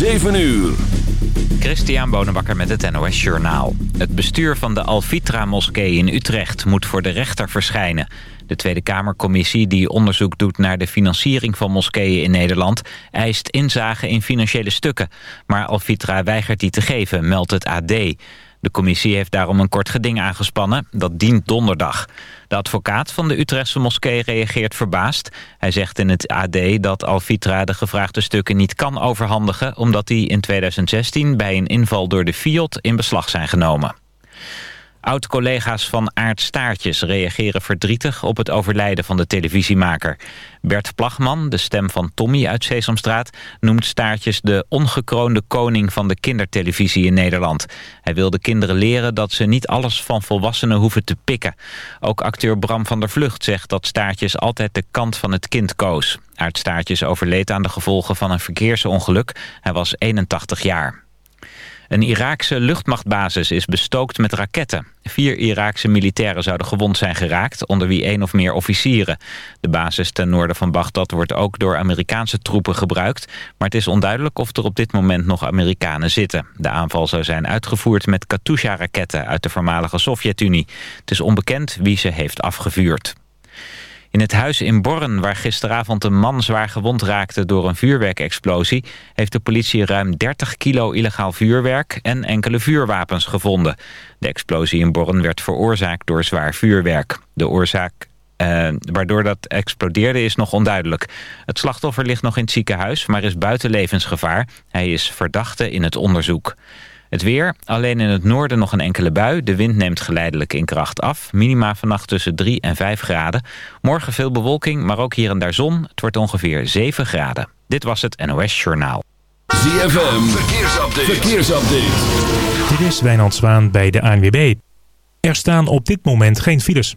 7 uur. Christian Bonenbakker met het NOS Journaal. Het bestuur van de Al-Fitra-moskee in Utrecht moet voor de rechter verschijnen. De Tweede Kamercommissie die onderzoek doet naar de financiering van moskeeën in Nederland... eist inzage in financiële stukken. Maar Al-Fitra weigert die te geven, meldt het AD. De commissie heeft daarom een kort geding aangespannen. Dat dient donderdag. De advocaat van de Utrechtse moskee reageert verbaasd. Hij zegt in het AD dat Al-Fitra de gevraagde stukken niet kan overhandigen... omdat die in 2016 bij een inval door de Fiat in beslag zijn genomen. Oud-collega's van Aard Staartjes reageren verdrietig op het overlijden van de televisiemaker. Bert Plagman, de stem van Tommy uit Sesamstraat, noemt Staartjes de ongekroonde koning van de kindertelevisie in Nederland. Hij wil de kinderen leren dat ze niet alles van volwassenen hoeven te pikken. Ook acteur Bram van der Vlucht zegt dat Staartjes altijd de kant van het kind koos. Aard Staartjes overleed aan de gevolgen van een verkeersongeluk. Hij was 81 jaar. Een Iraakse luchtmachtbasis is bestookt met raketten. Vier Iraakse militairen zouden gewond zijn geraakt, onder wie één of meer officieren. De basis ten noorden van Bagdad wordt ook door Amerikaanse troepen gebruikt... maar het is onduidelijk of er op dit moment nog Amerikanen zitten. De aanval zou zijn uitgevoerd met Katusha-raketten uit de voormalige Sovjet-Unie. Het is onbekend wie ze heeft afgevuurd. In het huis in Borren, waar gisteravond een man zwaar gewond raakte door een vuurwerkexplosie, heeft de politie ruim 30 kilo illegaal vuurwerk en enkele vuurwapens gevonden. De explosie in Borren werd veroorzaakt door zwaar vuurwerk. De oorzaak uh, waardoor dat explodeerde is nog onduidelijk. Het slachtoffer ligt nog in het ziekenhuis, maar is buiten levensgevaar. Hij is verdachte in het onderzoek. Het weer, alleen in het noorden nog een enkele bui. De wind neemt geleidelijk in kracht af. Minima vannacht tussen 3 en 5 graden. Morgen veel bewolking, maar ook hier en daar zon. Het wordt ongeveer 7 graden. Dit was het NOS Journaal. ZFM, verkeersupdate. verkeersupdate. Dit is Wijnand Zwaan bij de ANWB. Er staan op dit moment geen files.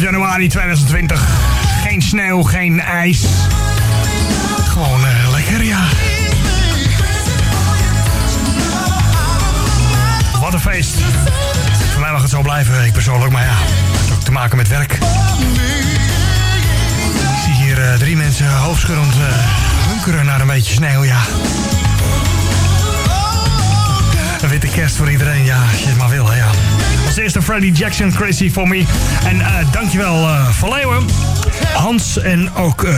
Februari 2020. Geen sneeuw, geen ijs. Gewoon eh, lekker, ja. Wat een feest. Voor mij mag het zo blijven, ik persoonlijk, maar ja, het heeft ook te maken met werk. Ik zie hier eh, drie mensen hoofdschuddend eh, hunkeren naar een beetje sneeuw, ja. Een witte kerst voor iedereen, ja, als je het maar wil, hè, ja. Als eerste Freddie Jackson, Crazy For Me. En eh, dankjewel eh Van Leeuwen, Hans en ook eh,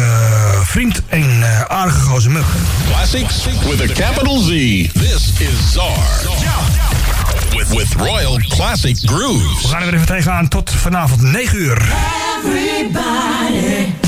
vriend en eh, aardige gozer Mug. Classics with a capital Z. This is Czar. With, with Royal Classic Grooves. We gaan er weer even tegenaan tot vanavond 9 uur. Everybody.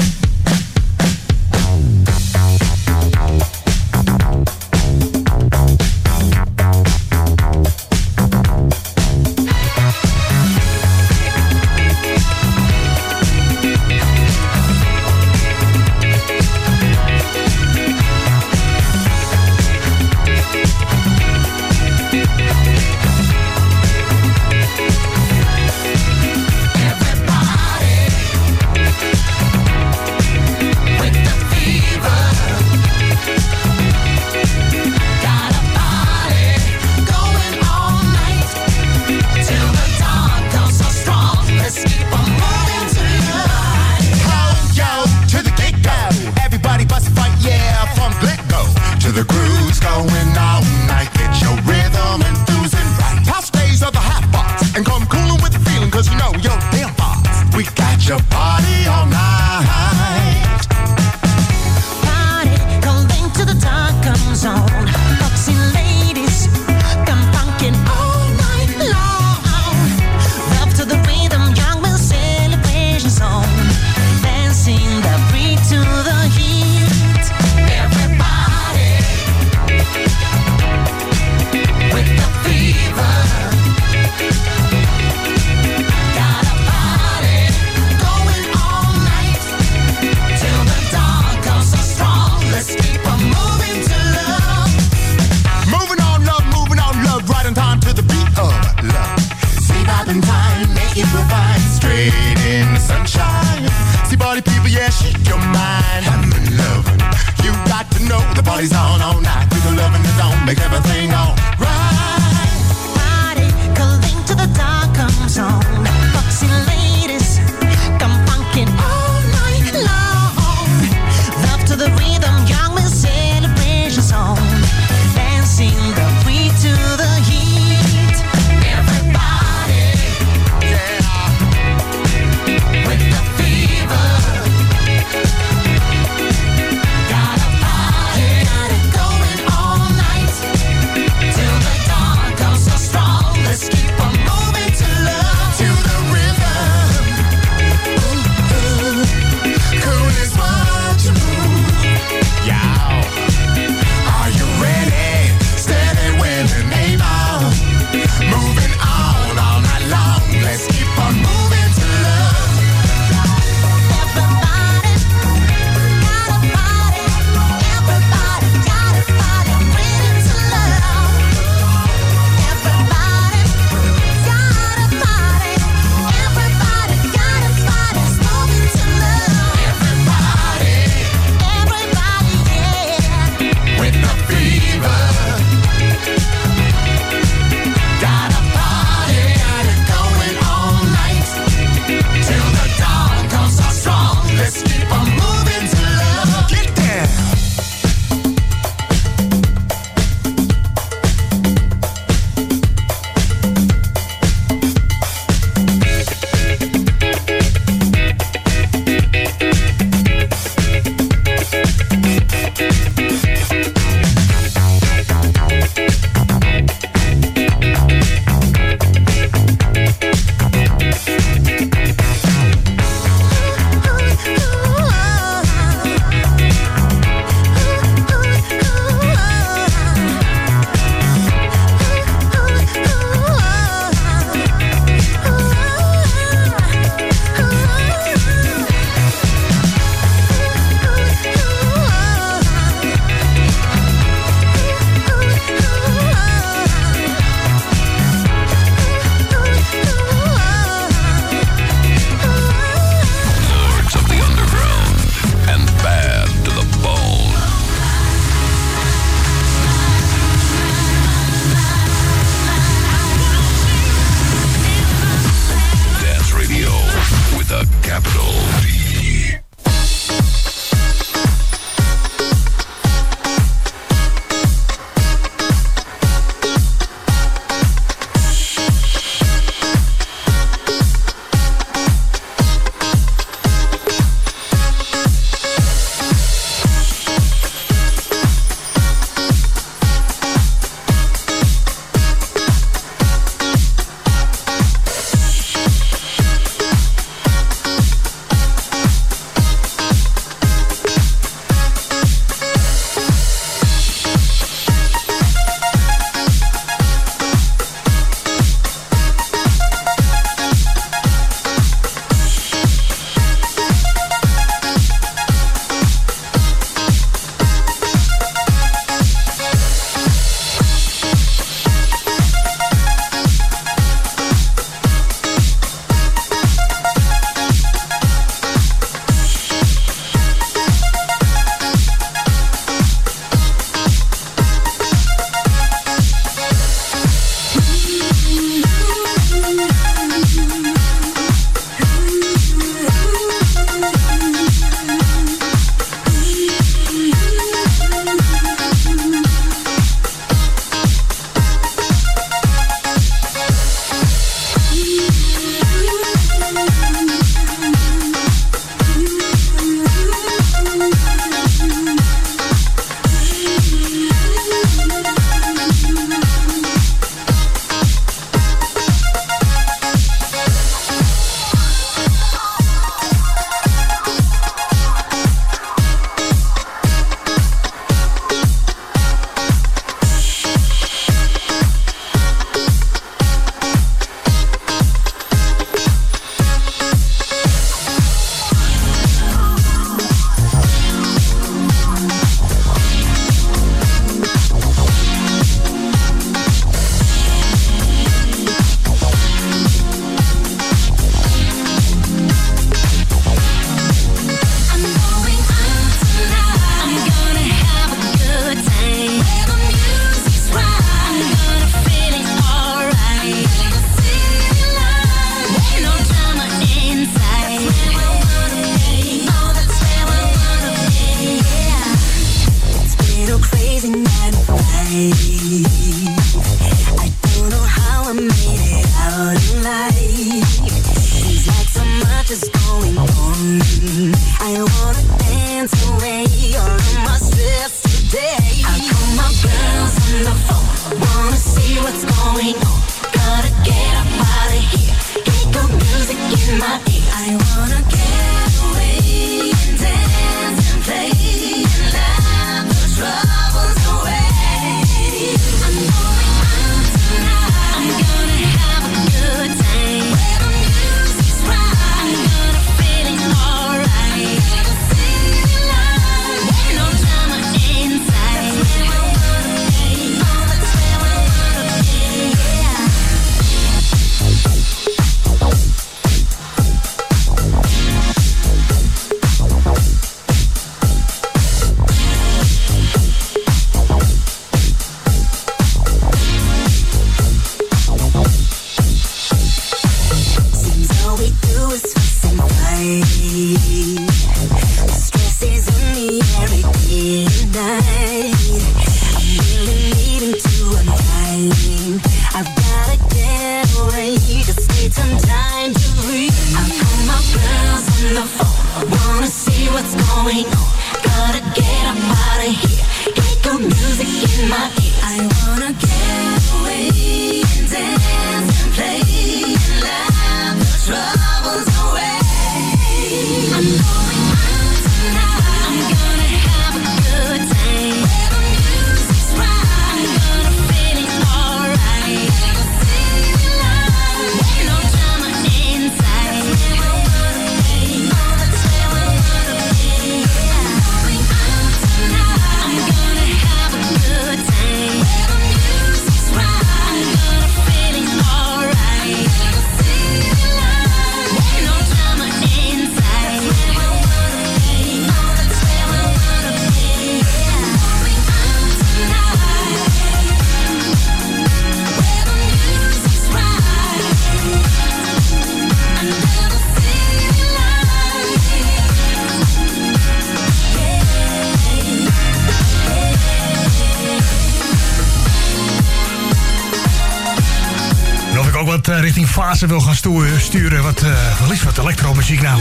Fase wil gaan sturen. Wat, eh wel liefst wat elektromuziek nou.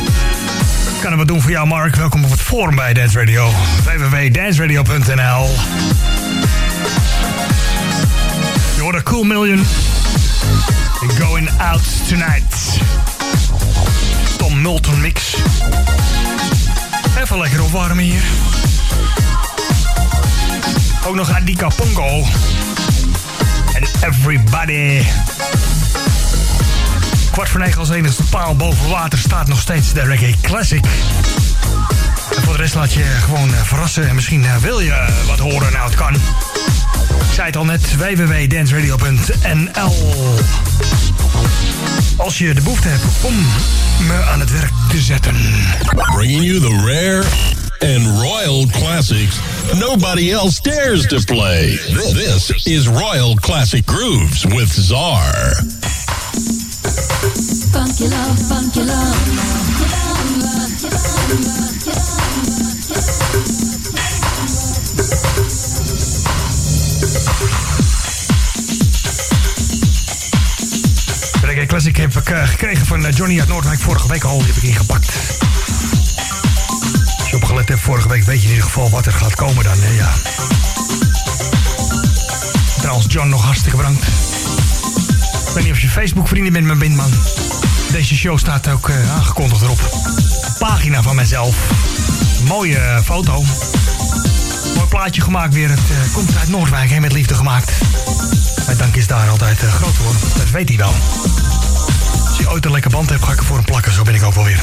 Kan er wat doen voor jou, Mark? Welkom op het forum bij Dance Radio. www.danceradio.nl Je hoort een Cool Million. Going Out Tonight. Tom Multon mix. Even lekker opwarmen hier. Ook nog Adika Pongo. En Everybody. Kwart voor negen als enigste paal boven water staat nog steeds de Reggae Classic. En voor de rest laat je gewoon eh, verrassen. En misschien eh, wil je eh, wat horen, nou het kan. Ik zei het al net, www.danceradio.nl Als je de behoefte hebt om me aan het werk te zetten. Bringing you the rare and royal classics nobody else dares to play. This is Royal Classic Grooves with Czar. Funky Classic heb ik eh, gekregen van eh, Johnny uit Noordwijk vorige week al. Die heb ik ingepakt. Als je opgelet hebt vorige week, weet je in ieder geval wat er gaat komen dan. ja. Trouwens, John, nog hartstikke bedankt. Ik weet niet of je Facebook-vrienden met me bent, man. Deze show staat ook eh, aangekondigd erop. Een pagina van mezelf. Een mooie eh, foto. Mooi plaatje gemaakt weer. Het eh, komt uit Noordwijk, met liefde gemaakt. Mijn dank is daar altijd groot hoor. Dat weet hij wel. Als je ooit een lekker band hebt, ga ik er voor hem plakken. Zo ben ik ook wel weer.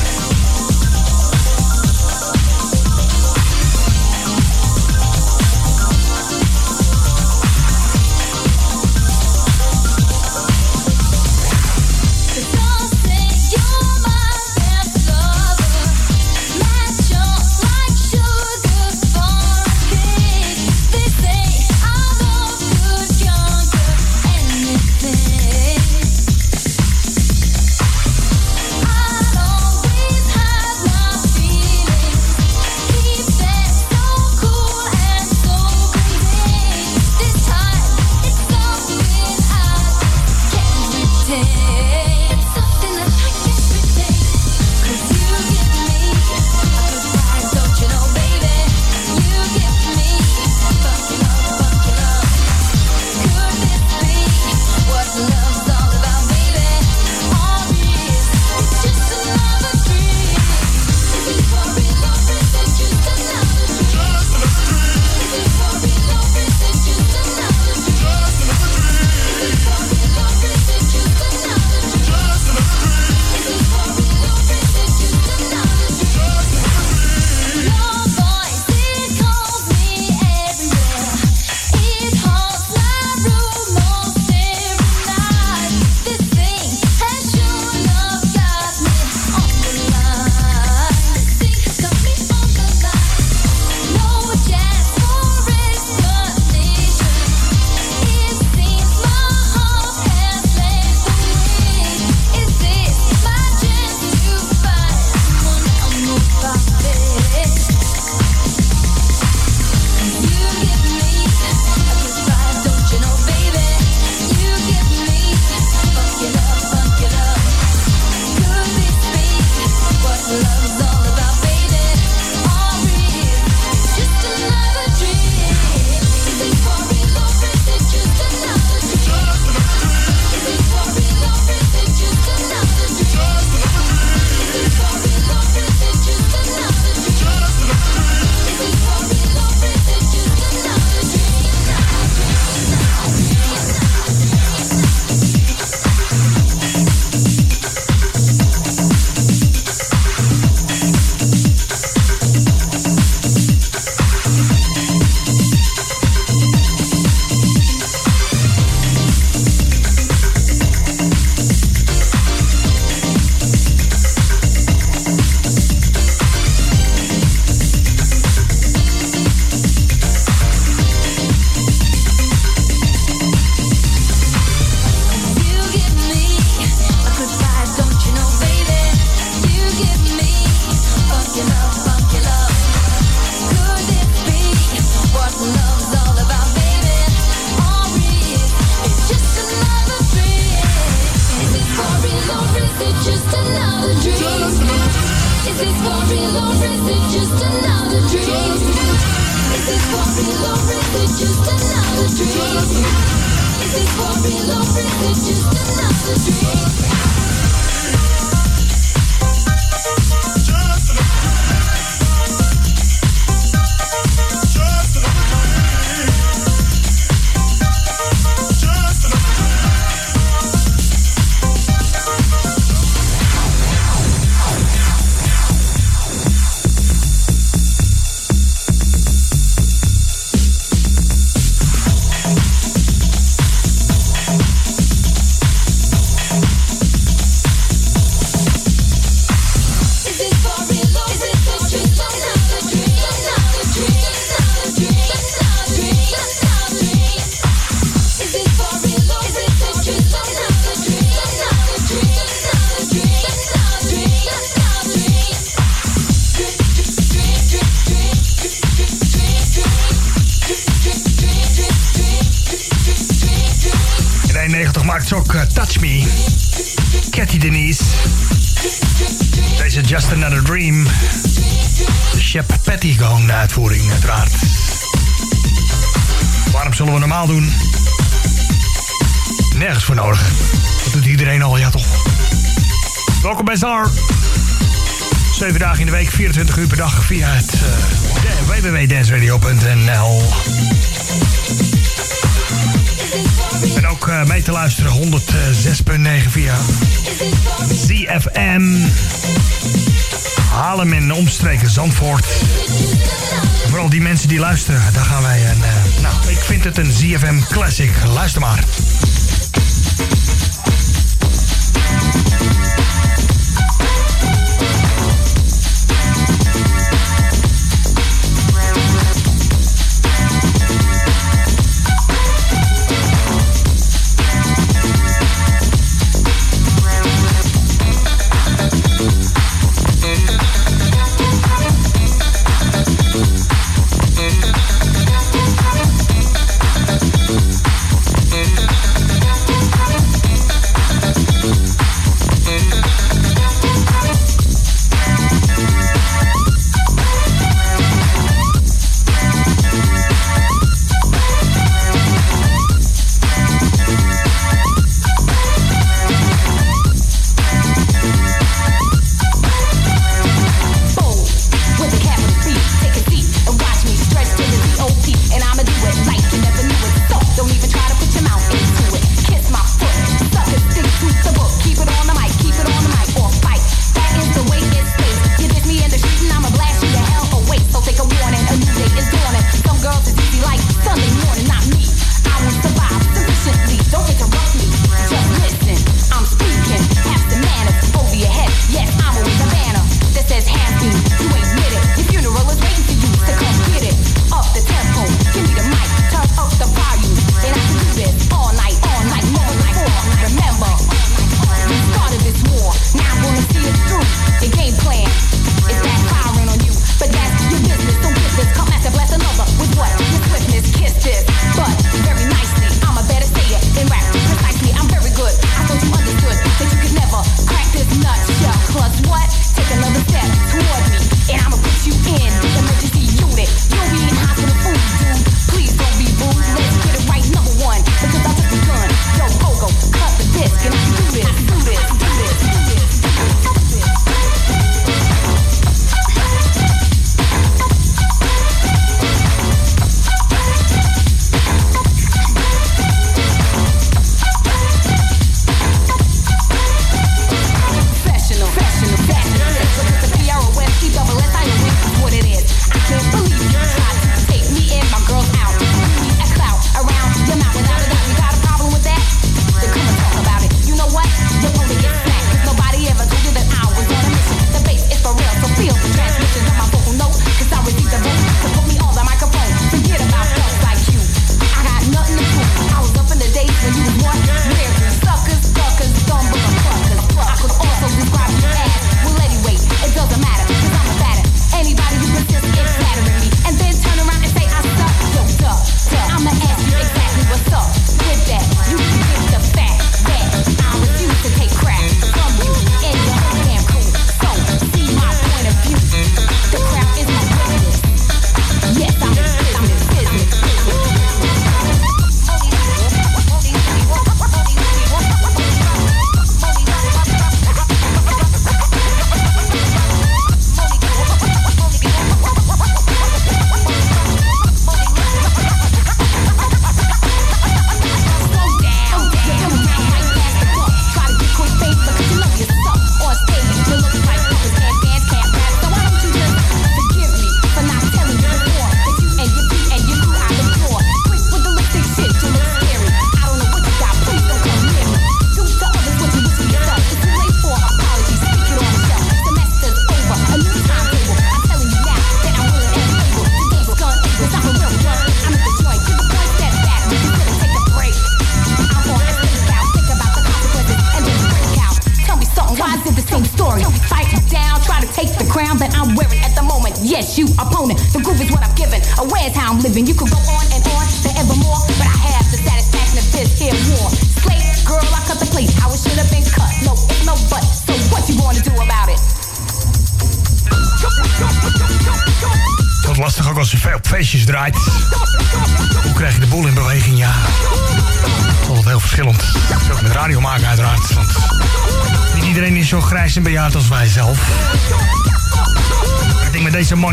Zullen we normaal doen? Nergens voor nodig. Dat doet iedereen al, ja toch? Welkom bij Zar. 7 dagen in de week, 24 uur per dag via het uh, www.danceradio.nl. En ook uh, mee te luisteren 106.9 via ZFM. Haarlem en omstreken Zandvoort. Vooral die mensen die luisteren, daar gaan wij een... Uh, nou, ik vind het een ZFM Classic. Luister maar.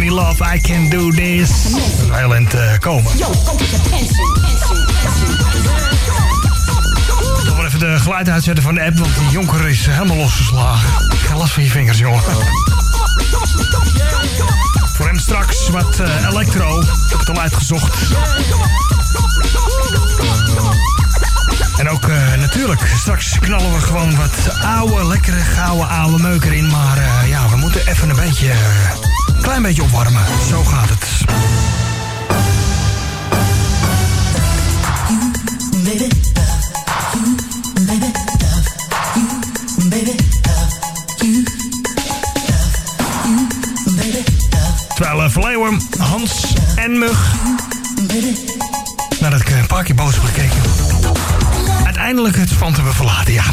I Can Do This. Dat heel eh, komen. Ik even de geluid uitzetten van de app, want die jonker is helemaal losgeslagen. Ik ga last van je vingers, jongen. Voor hem straks wat elektro. electro. Ik heb het al uitgezocht. En ook eh, natuurlijk, straks knallen we gewoon wat oude, lekkere, gouden oude meuker in. Maar ja, we moeten even een beetje Klein beetje opwarmen. Zo gaat het. Terwijl Verleeuwen, Hans en Mug naar het parkje boos hebben gekeken. Uiteindelijk het fant hebben verlaten, ja.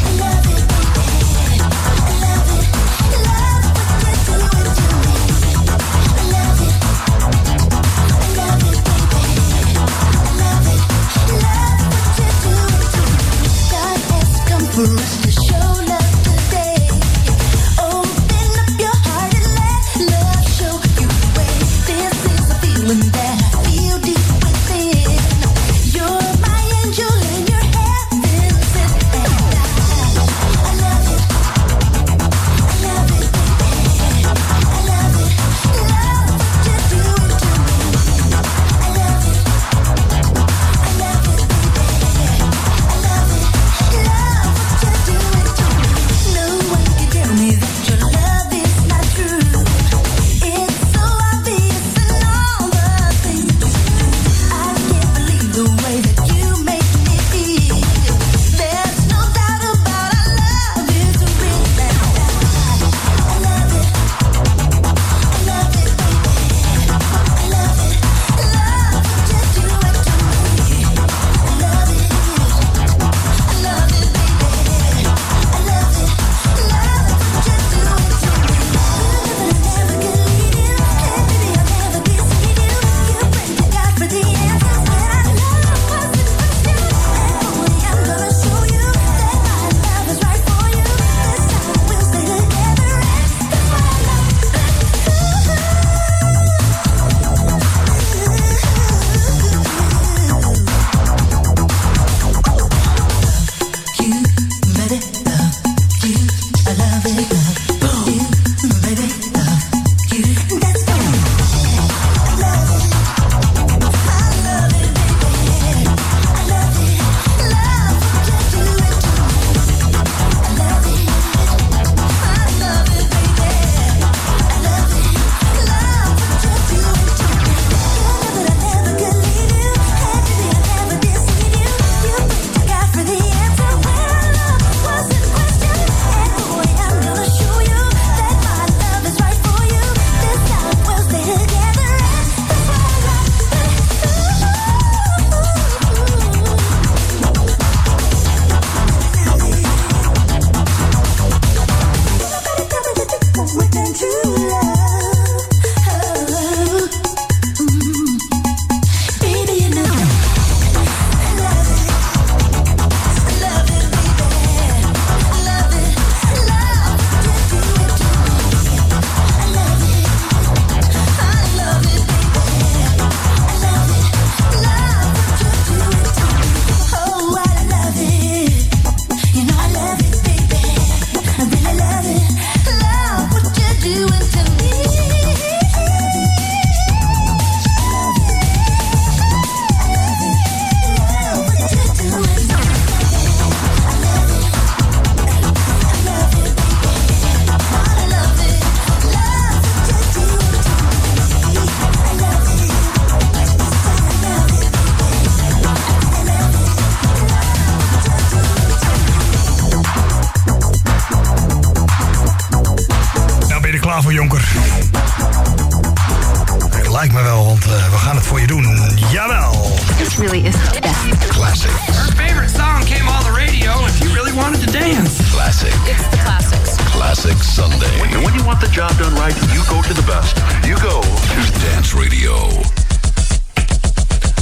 Want the job done right, you go to the best. You go to Dance Radio.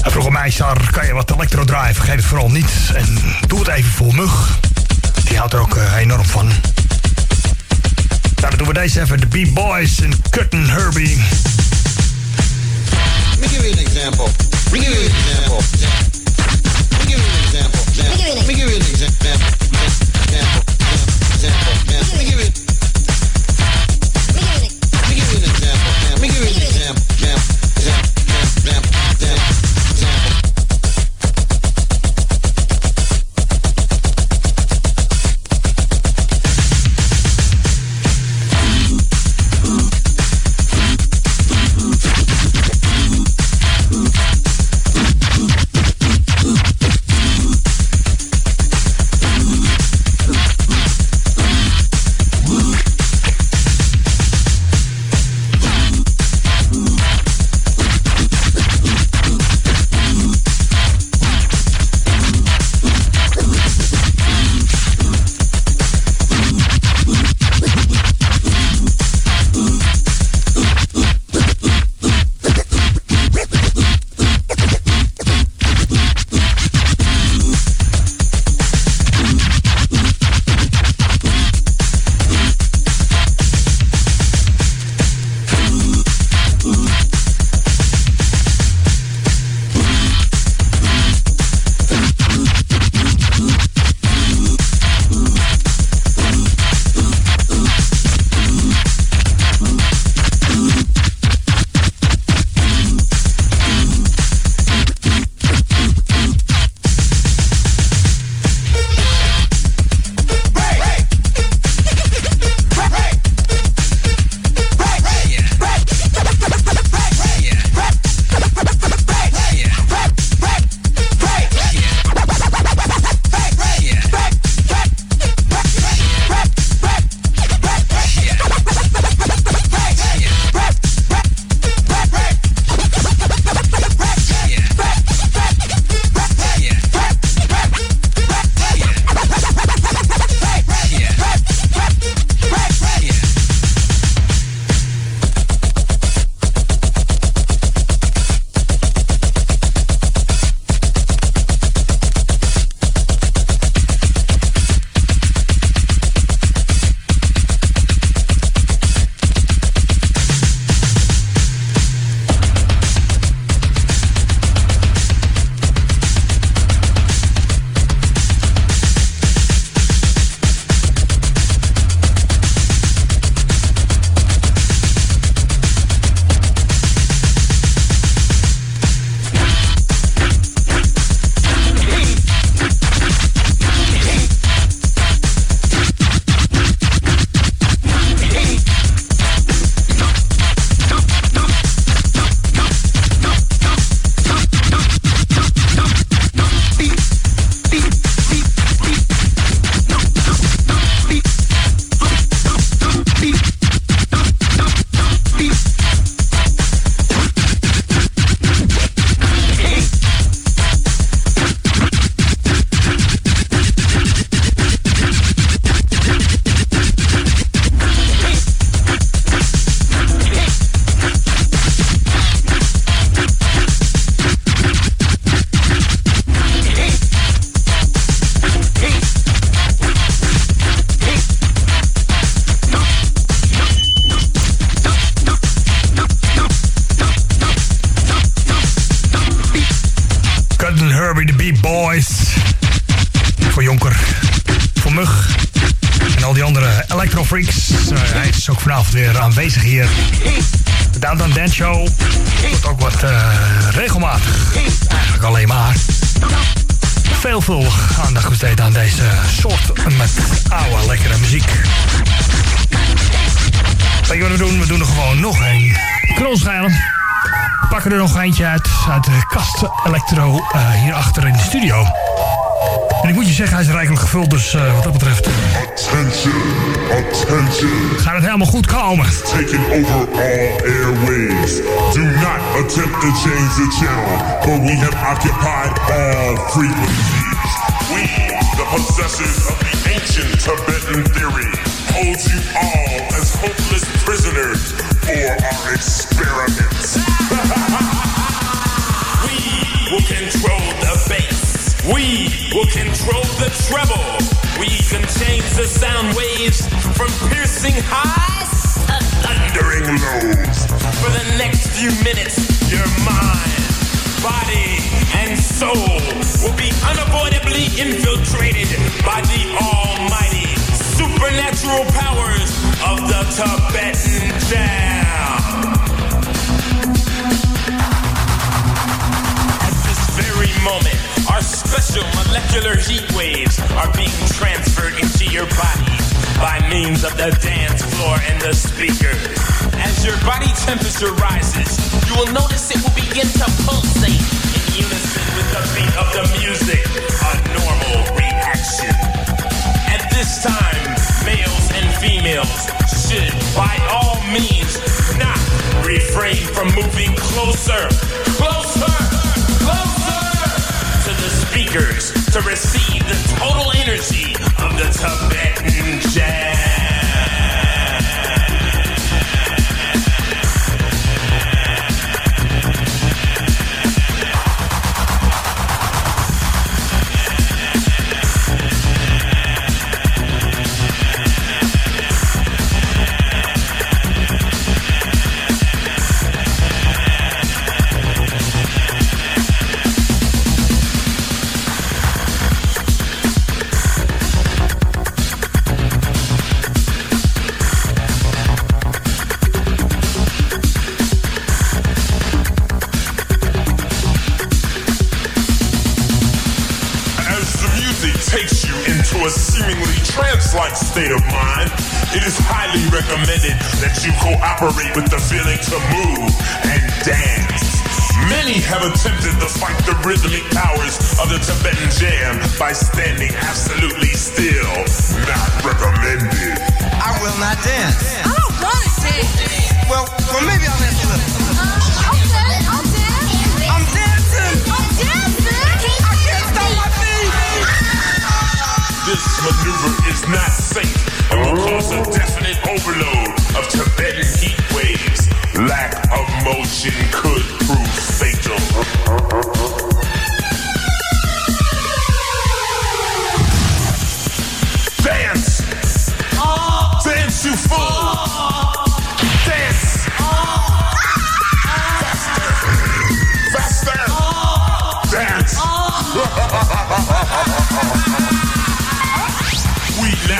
Hij vroeg aan mij, Sar, kan je wat electro draaien? Vergeet het vooral niet. En doe het even voor Mug. Die houdt er ook eh, enorm van. Nou, dan doen we deze even. De B-Boys en Cut and Herbie. Let me give you an example. Let me give you an example. Let me give you an example. Let me give you an example. Example. Example. Let me give you. Let me Electro eh, hierachter in de studio. En ik moet je zeggen, hij is rijkelijk gevuld, dus eh, wat dat betreft... Attention, attention. Gaat het helemaal goed komen. Taking over all airwaves. Do not attempt to change the channel, for we have occupied all frequencies. We, the possessors of the ancient Tibetan theory, hold you all as hopeless prisoners for our experiments. We will control the bass. We will control the treble. We can change the sound waves from piercing highs to thundering lows. For the next few minutes, your mind, body, and soul will be unavoidably infiltrated by the almighty supernatural powers of the Tibetan Jam. Moment, our special molecular heat waves are being transferred into your body by means of the dance floor and the speakers. As your body temperature rises, you will notice it will begin to pulsate in unison with the beat of the music, a normal reaction. At this time, males and females should, by all means, not refrain from moving closer, closer, speakers to receive the total energy of the Tibetan jazz. Highly recommended that you cooperate with the feeling to move and dance. Many have attempted to fight the rhythmic powers of the Tibetan jam by standing absolutely still. Not recommended. I will not dance. I don't want to dance. Well, well, maybe I'll dance a little. Uh, I'll dance. I'll dance. I'm dancing. I'm dancing. I can't stop my feet. This maneuver is not safe cause a definite overload of Tibetan heat waves. Lack of motion could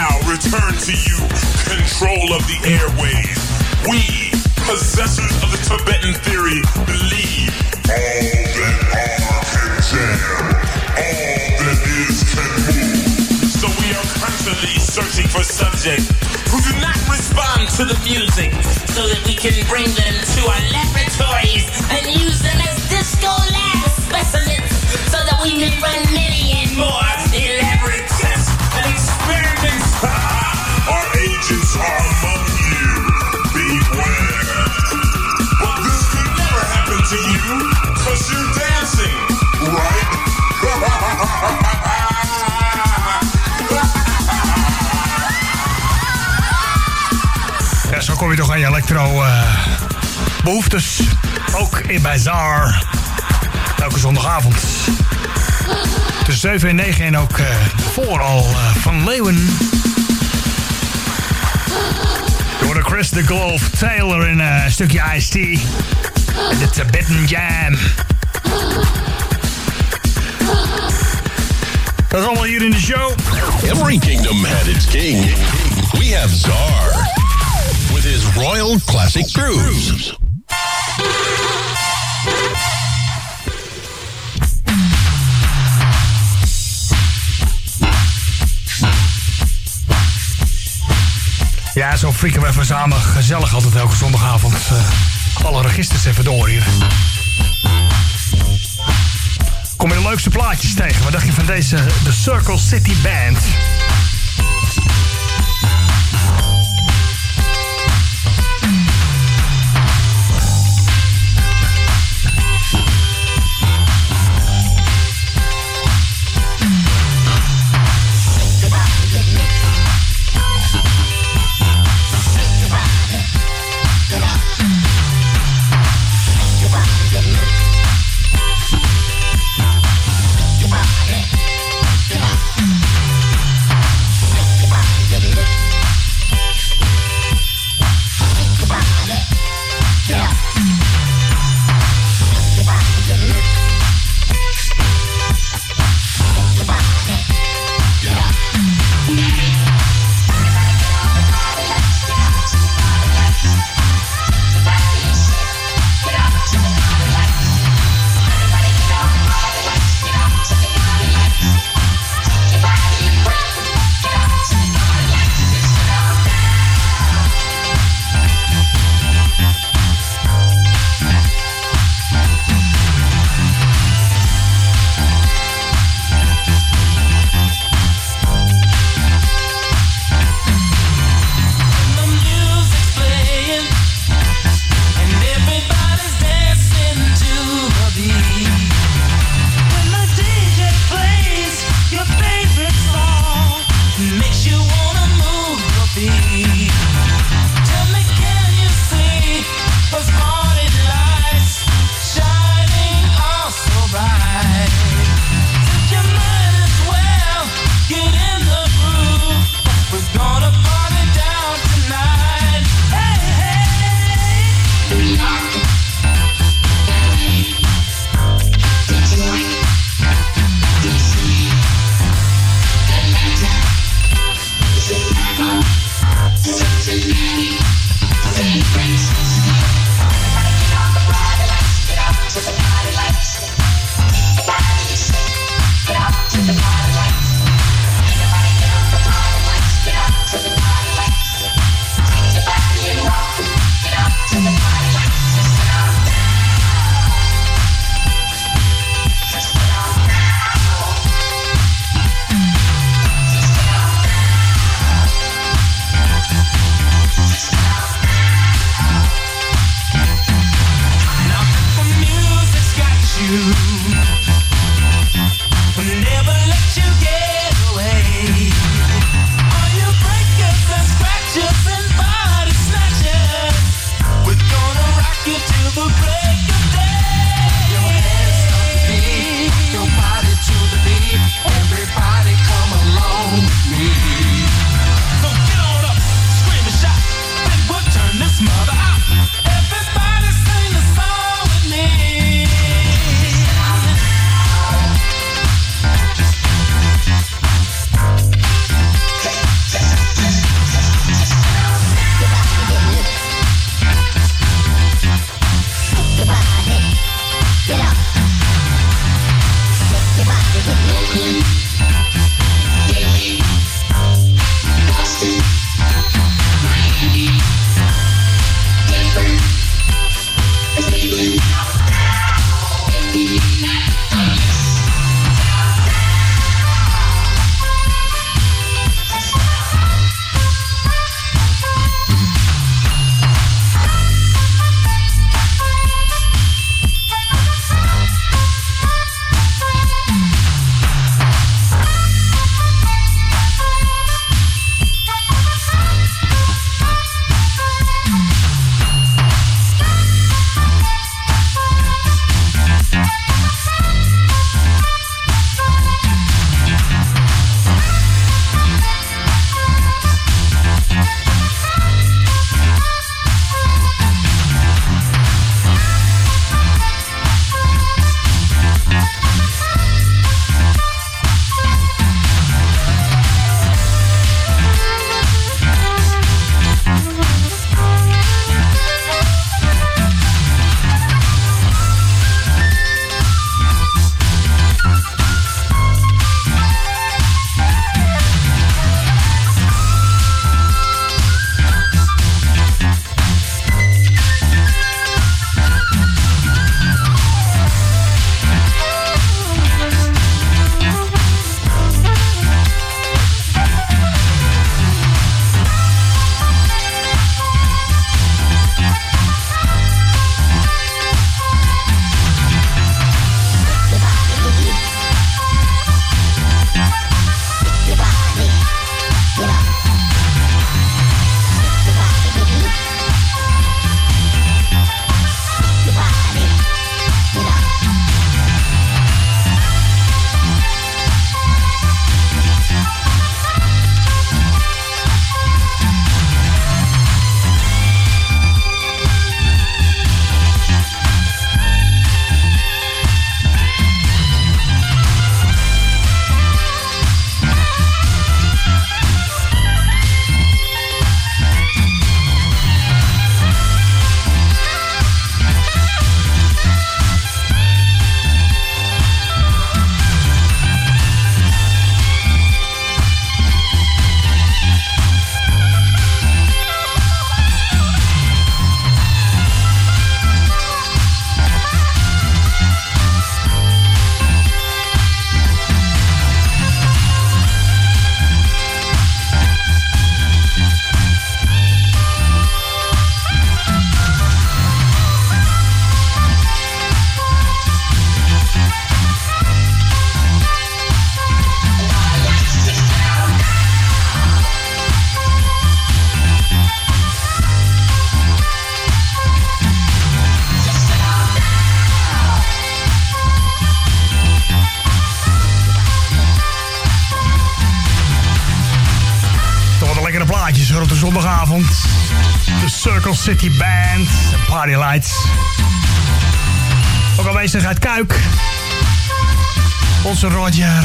now return to you control of the airways. We, possessors of the Tibetan theory, believe all that are can jam, all that is can move. So we are constantly searching for subjects who do not respond to the music so that we can bring them to our laboratories and use them as disco lab specimens so that we can run many and more elaborate Ja, zo kom je toch aan je elektro eh, behoeftes. Ook in bij Zaar. Elke zondagavond. Tussen 7 en 9 en ook eh, vooral eh, van Leeuwen. Je hoorde Chris de Glove Taylor in eh, een stukje Ice-T. En de Tibetan Jam. Dat is allemaal hier in de show. Every kingdom had its king. We have Czar with his royal classic grooves. Zo frikken we even samen gezellig altijd elke zondagavond. eh, alle registers even door hier. kom je de leukste plaatjes tegen. Wat dacht je van deze The Circle City Band? Er op de zondagavond. De Circle City Band en Party Lights. Ook aanwezig uit Kuik. Onze Roger.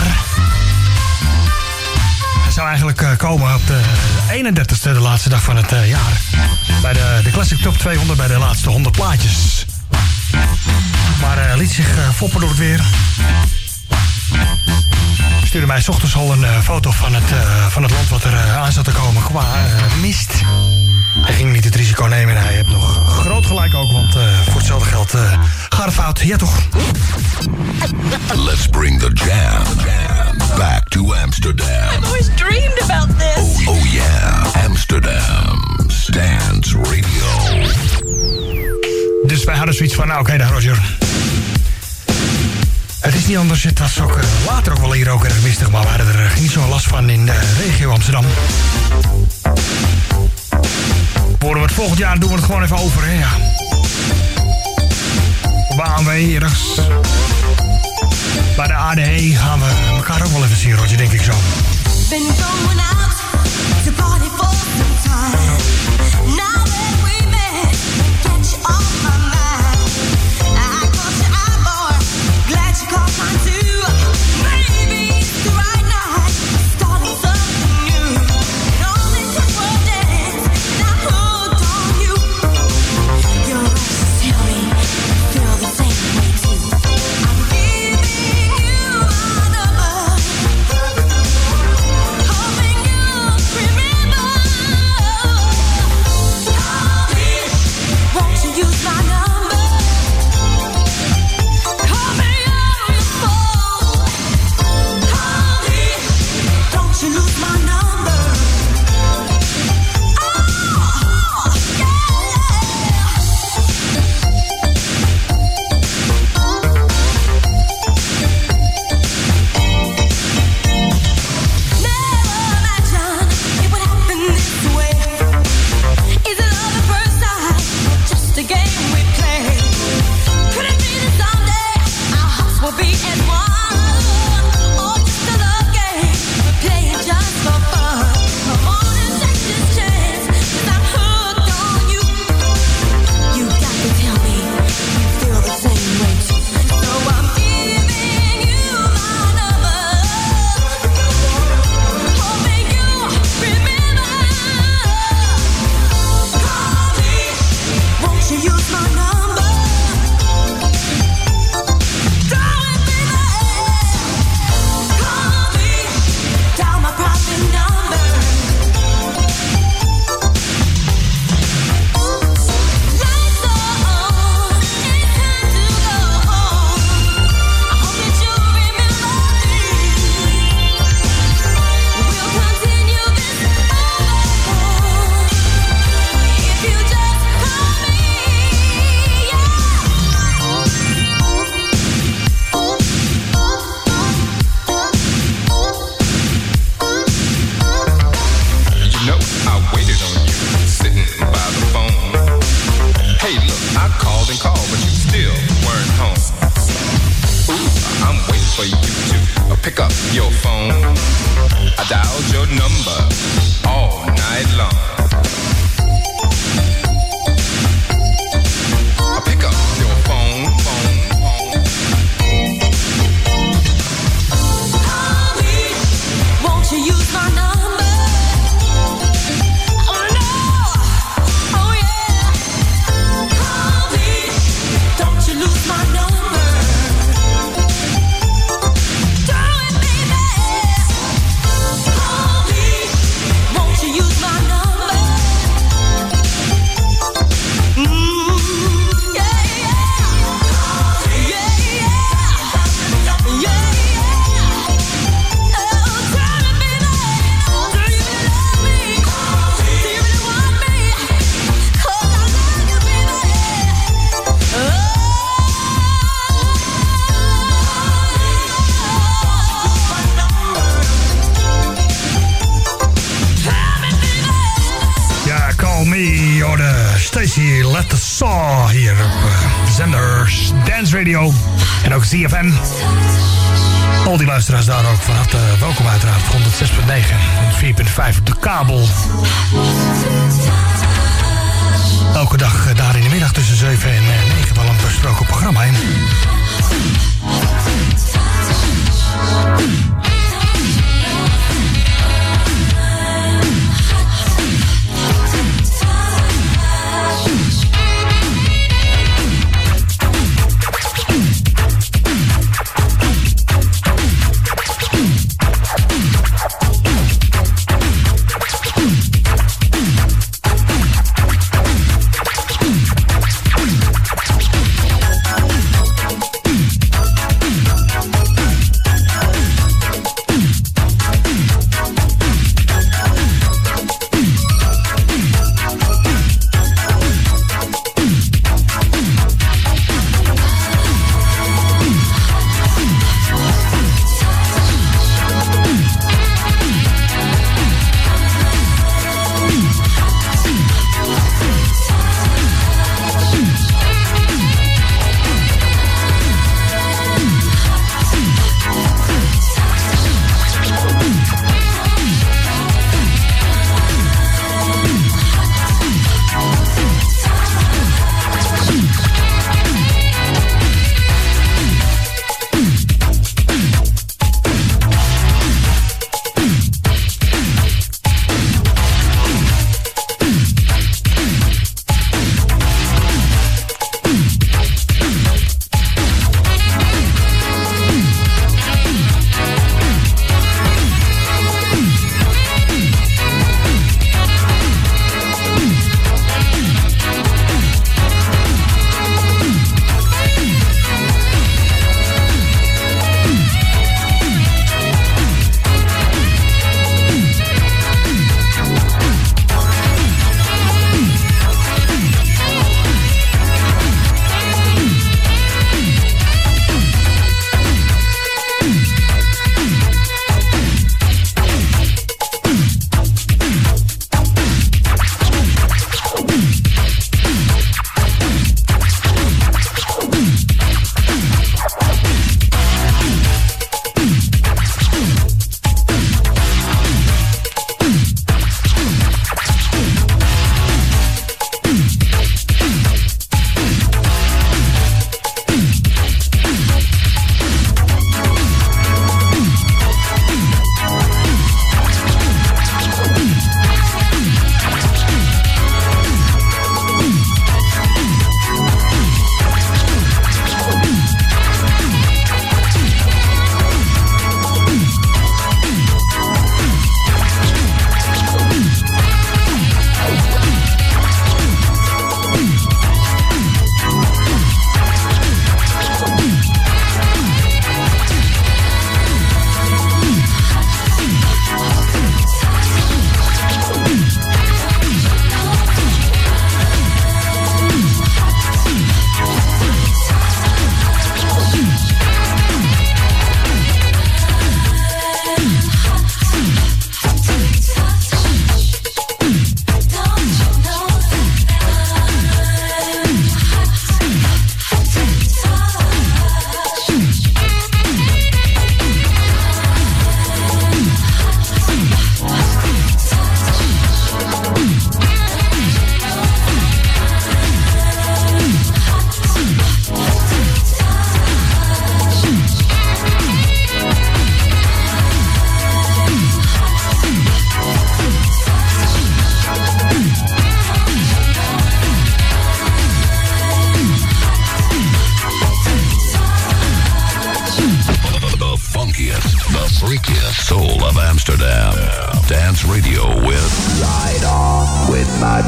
Hij zou eigenlijk eh, komen op de 31ste, de laatste dag van het eh, jaar. Bij de, de Classic Top 200, bij de laatste 100 plaatjes. Maar eh, liet zich foppen door het weer. Stuurde mij 's ochtends al een eh, foto van het, eh, van het land wat er eh, aan zat te komen qua eh, mist. Hij ging niet het risico nemen en hij heeft nog groot gelijk ook, want eh, voor hetzelfde geld eh, gaat het fout. Ja toch? Let's bring the jam back to Amsterdam. always dreamed about this. Oh, oh yeah, Amsterdam Dance Radio. Dus wij hadden zoiets van, nou oké dan Roger. Het is niet anders, het was ook eh, later ook wel hier ook erg mistig, maar we hadden er eh, niet zo'n last van in de regio Amsterdam. Worden we het volgend jaar, doen we het gewoon even over, hè, ja. Op ANW ergens. Bij de ADE gaan we elkaar ook wel even zien, Roger, denk ik zo. Party your phone. I dialed your number ZFM. Al die luisteraars daar ook van harte eh, welkom uiteraard. 106.9, 104.5 op de kabel.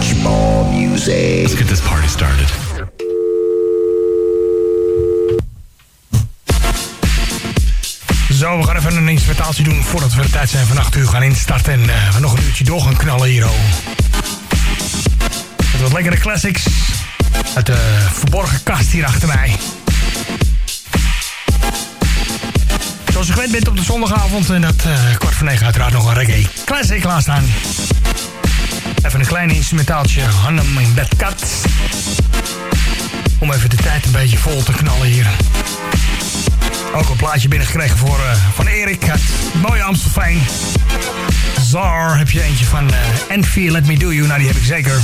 Much more music. Let's get this party started. Zo, we gaan even een instrumentatie doen voordat we de tijd zijn van 8 uur gaan instarten. En eh, we nog een uurtje door gaan knallen hier. oh. Met wat lekkere classics uit de verborgen kast hier achter mij. Zoals je gewend bent op de zondagavond en dat eh, kwart voor negen uiteraard nog een reggae classic klaarstaan. Even een klein instrumentaaltje, Hannem in Bed Kat. Om even de tijd een beetje vol te knallen hier. Ook een plaatje binnengekregen voor, eh, van Erik uit mooie Amstelveen. Zar heb je eentje van uh, Let Me Do You. Nou, die heb ik zeker.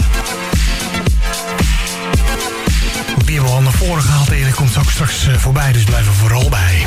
Die hebben we al naar voren gehaald. Erik komt ook straks eh, voorbij, dus blijf er vooral bij.